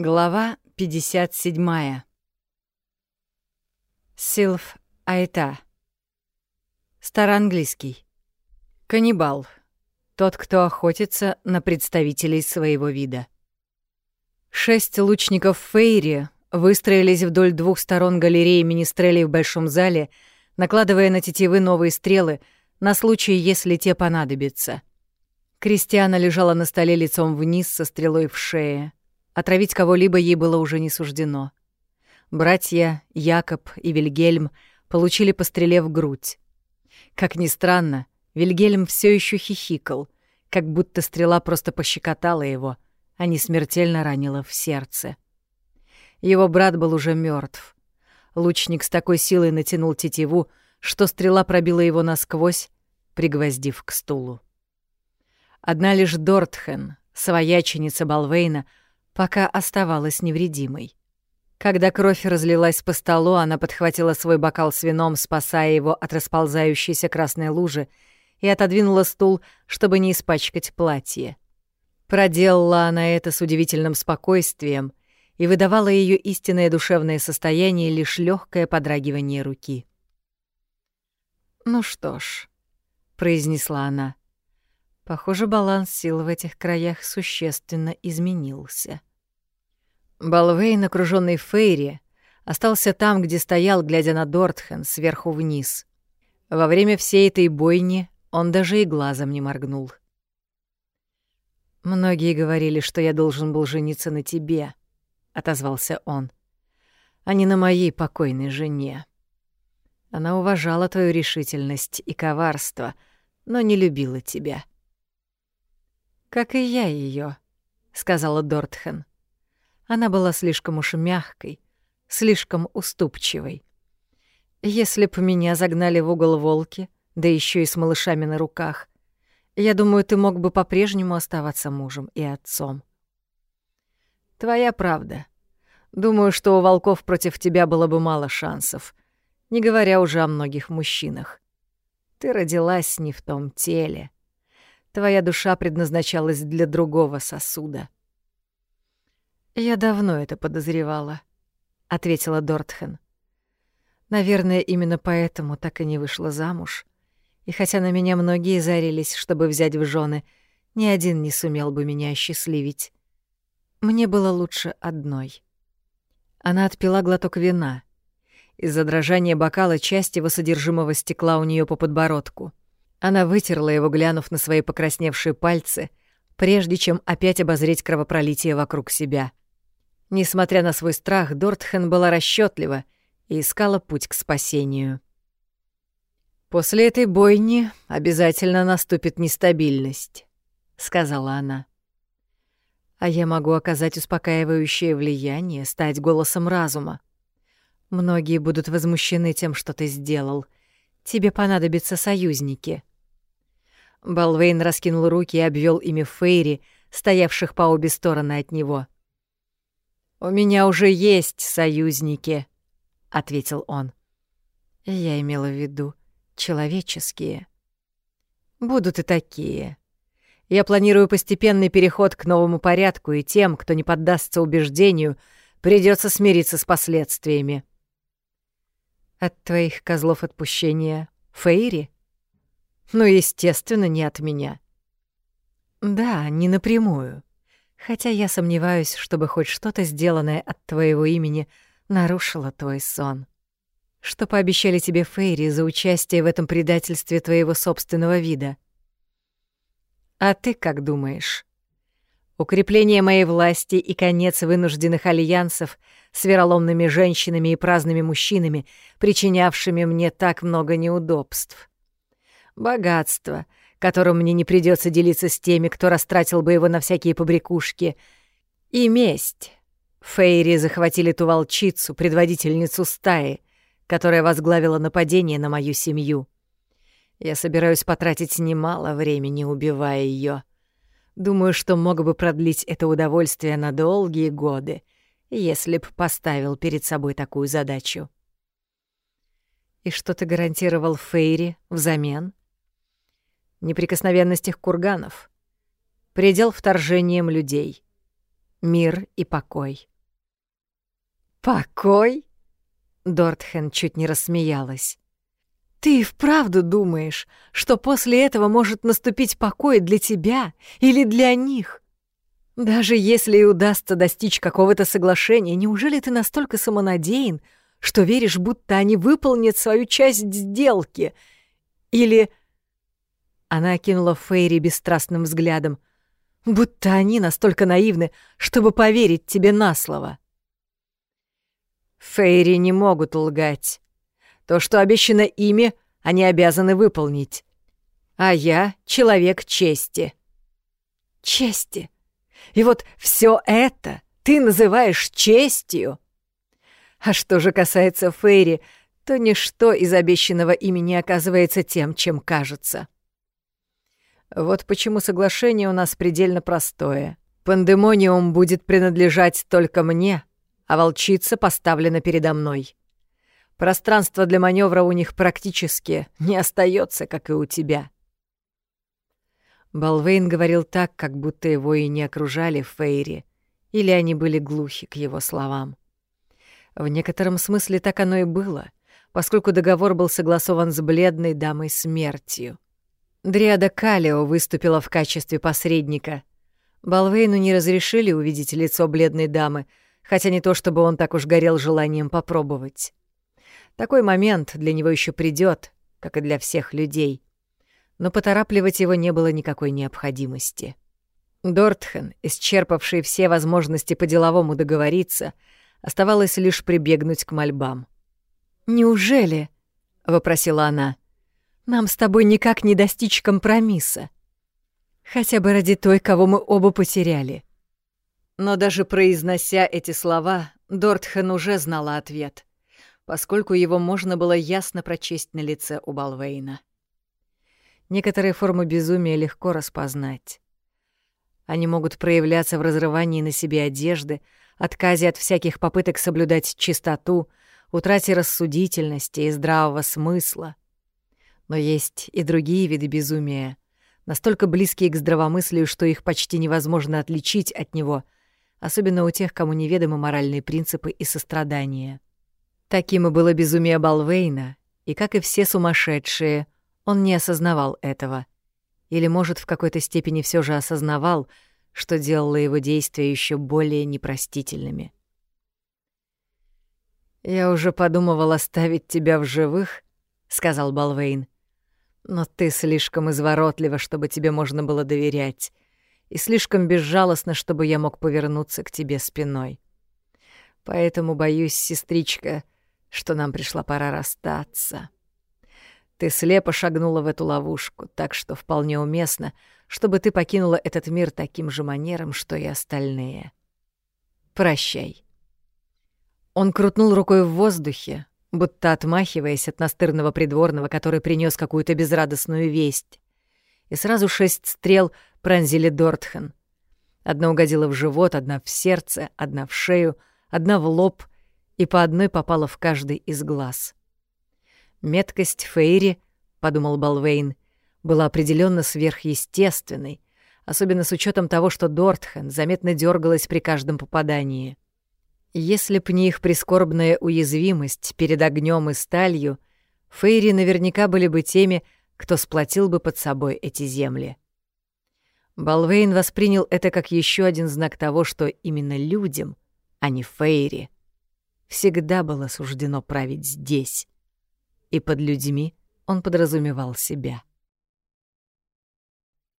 Глава 57. Силф Айта. Староанглийский. Каннибал. Тот, кто охотится на представителей своего вида. Шесть лучников Фейри выстроились вдоль двух сторон галереи министрелей в большом зале, накладывая на тетивы новые стрелы на случай, если те понадобятся. Кристиана лежала на столе лицом вниз со стрелой в шее. Отравить кого-либо ей было уже не суждено. Братья Якоб и Вильгельм получили по стреле в грудь. Как ни странно, Вильгельм все еще хихикал, как будто стрела просто пощекотала его, а не смертельно ранила в сердце. Его брат был уже мертв. Лучник с такой силой натянул тетиву, что стрела пробила его насквозь, пригвоздив к стулу. Одна лишь Дортхен, свояченица Балвейна, пока оставалась невредимой. Когда кровь разлилась по столу, она подхватила свой бокал с вином, спасая его от расползающейся красной лужи, и отодвинула стул, чтобы не испачкать платье. Проделала она это с удивительным спокойствием, и выдавала ее истинное душевное состояние лишь легкое подрагивание руки. «Ну что ж», — произнесла она, — Похоже, баланс сил в этих краях существенно изменился. Балвейн, окружённый Фейри, остался там, где стоял, глядя на Дортхен сверху вниз. Во время всей этой бойни он даже и глазом не моргнул. «Многие говорили, что я должен был жениться на тебе», — отозвался он, — «а не на моей покойной жене. Она уважала твою решительность и коварство, но не любила тебя». «Как и я ее, сказала Дортхен. Она была слишком уж мягкой, слишком уступчивой. Если б меня загнали в угол волки, да еще и с малышами на руках, я думаю, ты мог бы по-прежнему оставаться мужем и отцом. Твоя правда. Думаю, что у волков против тебя было бы мало шансов, не говоря уже о многих мужчинах. Ты родилась не в том теле. Твоя душа предназначалась для другого сосуда. Я давно это подозревала, ответила Дортхен. Наверное, именно поэтому так и не вышла замуж. И хотя на меня многие зарились, чтобы взять в жены, ни один не сумел бы меня осчастливить. Мне было лучше одной. Она отпила глоток вина. Из-за дрожания бокала часть его содержимого стекла у нее по подбородку. Она вытерла его, глянув на свои покрасневшие пальцы, прежде чем опять обозреть кровопролитие вокруг себя. Несмотря на свой страх, Дортхен была расчетлива и искала путь к спасению. «После этой бойни обязательно наступит нестабильность», — сказала она. «А я могу оказать успокаивающее влияние, стать голосом разума. Многие будут возмущены тем, что ты сделал. Тебе понадобятся союзники». Балвейн раскинул руки и обвел ими Фейри, стоявших по обе стороны от него. «У меня уже есть союзники», — ответил он. Я имела в виду человеческие. Будут и такие. Я планирую постепенный переход к новому порядку, и тем, кто не поддастся убеждению, придется смириться с последствиями. От твоих козлов отпущения Фейри? Ну, естественно, не от меня. Да, не напрямую. Хотя я сомневаюсь, чтобы хоть что-то сделанное от твоего имени нарушило твой сон. Что пообещали тебе Фейри за участие в этом предательстве твоего собственного вида? А ты как думаешь? Укрепление моей власти и конец вынужденных альянсов с вероломными женщинами и праздными мужчинами, причинявшими мне так много неудобств богатство, которым мне не придется делиться с теми, кто растратил бы его на всякие побрякушки, и месть. Фейри захватили ту волчицу, предводительницу стаи, которая возглавила нападение на мою семью. Я собираюсь потратить немало времени, убивая ее. Думаю, что мог бы продлить это удовольствие на долгие годы, если б поставил перед собой такую задачу. И что ты гарантировал Фейри взамен? Неприкосновенность их курганов, предел вторжением людей. мир и покой. «Покой?» Дортхен чуть не рассмеялась. «Ты и вправду думаешь, что после этого может наступить покой для тебя или для них? Даже если и удастся достичь какого-то соглашения, неужели ты настолько самонадеян, что веришь, будто они выполнят свою часть сделки? Или...» Она окинула Фейри бесстрастным взглядом. «Будто они настолько наивны, чтобы поверить тебе на слово». Фейри не могут лгать. То, что обещано ими, они обязаны выполнить. А я — человек чести. Чести. И вот все это ты называешь честью. А что же касается Фейри, то ничто из обещанного ими не оказывается тем, чем кажется. Вот почему соглашение у нас предельно простое. Пандемониум будет принадлежать только мне, а волчица поставлена передо мной. Пространство для маневра у них практически не остается, как и у тебя. Балвейн говорил так, как будто его и не окружали Фейри, или они были глухи к его словам. В некотором смысле так оно и было, поскольку договор был согласован с бледной дамой смертью. Дриада Калио выступила в качестве посредника. Балвейну не разрешили увидеть лицо бледной дамы — хотя не то чтобы он так уж горел желанием попробовать. Такой момент для него еще придет, как и для всех людей. Но поторапливать его не было никакой необходимости. Дортхен, исчерпавший все возможности по-деловому договориться, оставалось лишь прибегнуть к мольбам. «Неужели?» — вопросила она. «Нам с тобой никак не достичь компромисса. Хотя бы ради той, кого мы оба потеряли. Но даже произнося эти слова, Дортхен уже знала ответ, поскольку его можно было ясно прочесть на лице у Балвейна. Некоторые формы безумия легко распознать. Они могут проявляться в разрывании на себе одежды, отказе от всяких попыток соблюдать чистоту, утрате рассудительности и здравого смысла. Но есть и другие виды безумия, настолько близкие к здравомыслию, что их почти невозможно отличить от него — особенно у тех, кому неведомы моральные принципы и сострадание. Таким и было безумие Балвейна, и, как и все сумасшедшие, он не осознавал этого. Или, может, в какой-то степени все же осознавал, что делало его действия еще более непростительными. «Я уже подумывал оставить тебя в живых», — сказал Балвейн. «Но ты слишком изворотлива, чтобы тебе можно было доверять и слишком безжалостно, чтобы я мог повернуться к тебе спиной. Поэтому боюсь, сестричка, что нам пришла пора расстаться. Ты слепо шагнула в эту ловушку, так что вполне уместно, чтобы ты покинула этот мир таким же манером, что и остальные. Прощай. Он крутнул рукой в воздухе, будто отмахиваясь от настырного придворного, который принес какую-то безрадостную весть. И сразу шесть стрел — пронзили Дортхен. Одна угодила в живот, одна в сердце, одна в шею, одна в лоб, и по одной попала в каждый из глаз. Меткость Фейри, — подумал Балвейн, — была определенно сверхъестественной, особенно с учетом того, что Дортхен заметно дергалась при каждом попадании. Если б не их прискорбная уязвимость перед огнем и сталью, Фейри наверняка были бы теми, кто сплотил бы под собой эти земли. Балвейн воспринял это как еще один знак того, что именно людям, а не Фейри, всегда было суждено править здесь. И под людьми он подразумевал себя.